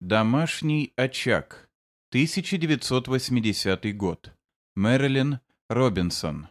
Домашний очаг. 1980 год. Мэрилин Робинсон.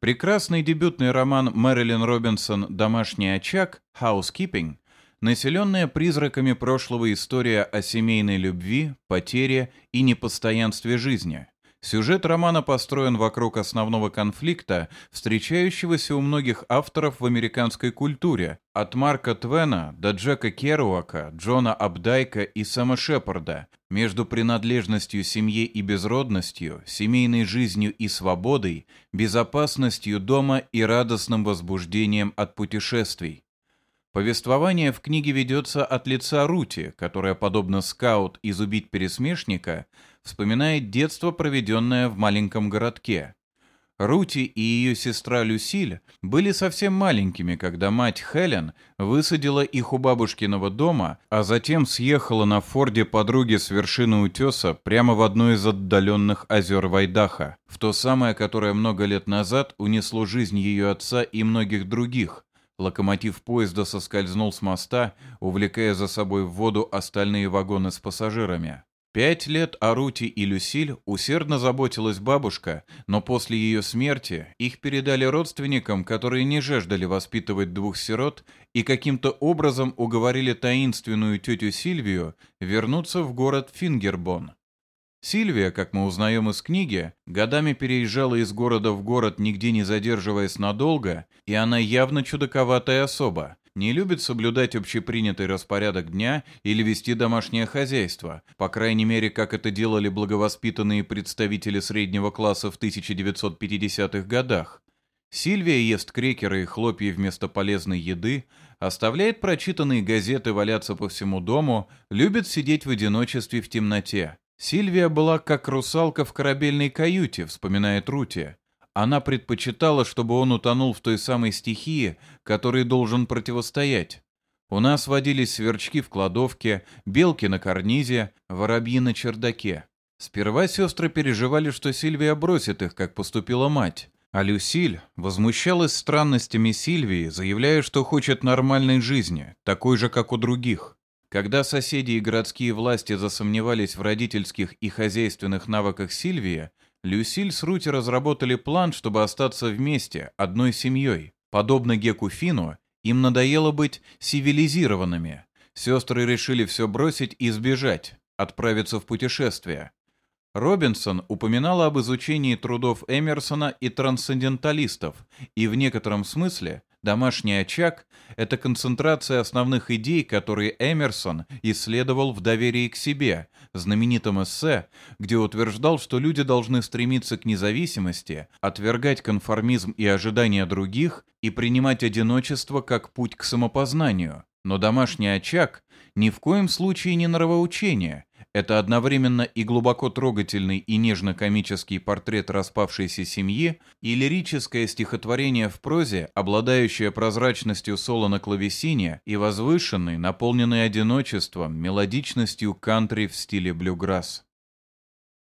Прекрасный дебютный роман Мэрилин Робинсон «Домашний очаг» «Housekeeping» населенная призраками прошлого история о семейной любви, потере и непостоянстве жизни – Сюжет романа построен вокруг основного конфликта, встречающегося у многих авторов в американской культуре, от Марка Твена до Джека Керуака, Джона Абдайка и Сэма Шепарда, между принадлежностью семье и безродностью, семейной жизнью и свободой, безопасностью дома и радостным возбуждением от путешествий. Повествование в книге ведется от лица Рути, которая, подобно скаут из «Убить пересмешника», вспоминает детство, проведенное в маленьком городке. Рути и ее сестра Люсиль были совсем маленькими, когда мать Хелен высадила их у бабушкиного дома, а затем съехала на форде подруги с вершины утеса прямо в одно из отдаленных озер Вайдаха, в то самое, которое много лет назад унесло жизнь ее отца и многих других, Локомотив поезда соскользнул с моста, увлекая за собой в воду остальные вагоны с пассажирами. Пять лет Арути и Люсиль усердно заботилась бабушка, но после ее смерти их передали родственникам, которые не жаждали воспитывать двух сирот и каким-то образом уговорили таинственную тетю Сильвию вернуться в город Фингербон. Сильвия, как мы узнаем из книги, годами переезжала из города в город, нигде не задерживаясь надолго, и она явно чудаковатая особа, не любит соблюдать общепринятый распорядок дня или вести домашнее хозяйство, по крайней мере, как это делали благовоспитанные представители среднего класса в 1950-х годах. Сильвия ест крекеры и хлопья вместо полезной еды, оставляет прочитанные газеты валяться по всему дому, любит сидеть в одиночестве в темноте. Сильвия была как русалка в корабельной каюте, вспоминает Рути. Она предпочитала, чтобы он утонул в той самой стихии, которой должен противостоять. У нас водились сверчки в кладовке, белки на карнизе, воробьи на чердаке. Сперва сестры переживали, что Сильвия бросит их, как поступила мать. А Люсиль возмущалась странностями Сильвии, заявляя, что хочет нормальной жизни, такой же, как у других. Когда соседи и городские власти засомневались в родительских и хозяйственных навыках Сильвии, Люсиль с Рути разработали план, чтобы остаться вместе, одной семьей. Подобно Геку Фину, им надоело быть цивилизированными. Сестры решили все бросить и сбежать, отправиться в путешествие. Робинсон упоминала об изучении трудов Эмерсона и трансценденталистов, и в некотором смысле Домашний очаг — это концентрация основных идей, которые Эмерсон исследовал в «Доверии к себе», знаменитом эссе, где утверждал, что люди должны стремиться к независимости, отвергать конформизм и ожидания других и принимать одиночество как путь к самопознанию. Но домашний очаг ни в коем случае не нравоучение, это одновременно и глубоко трогательный и нежно-комический портрет распавшейся семьи, и лирическое стихотворение в прозе, обладающее прозрачностью соло на клавесине и возвышенной, наполненной одиночеством, мелодичностью кантри в стиле блюграсс.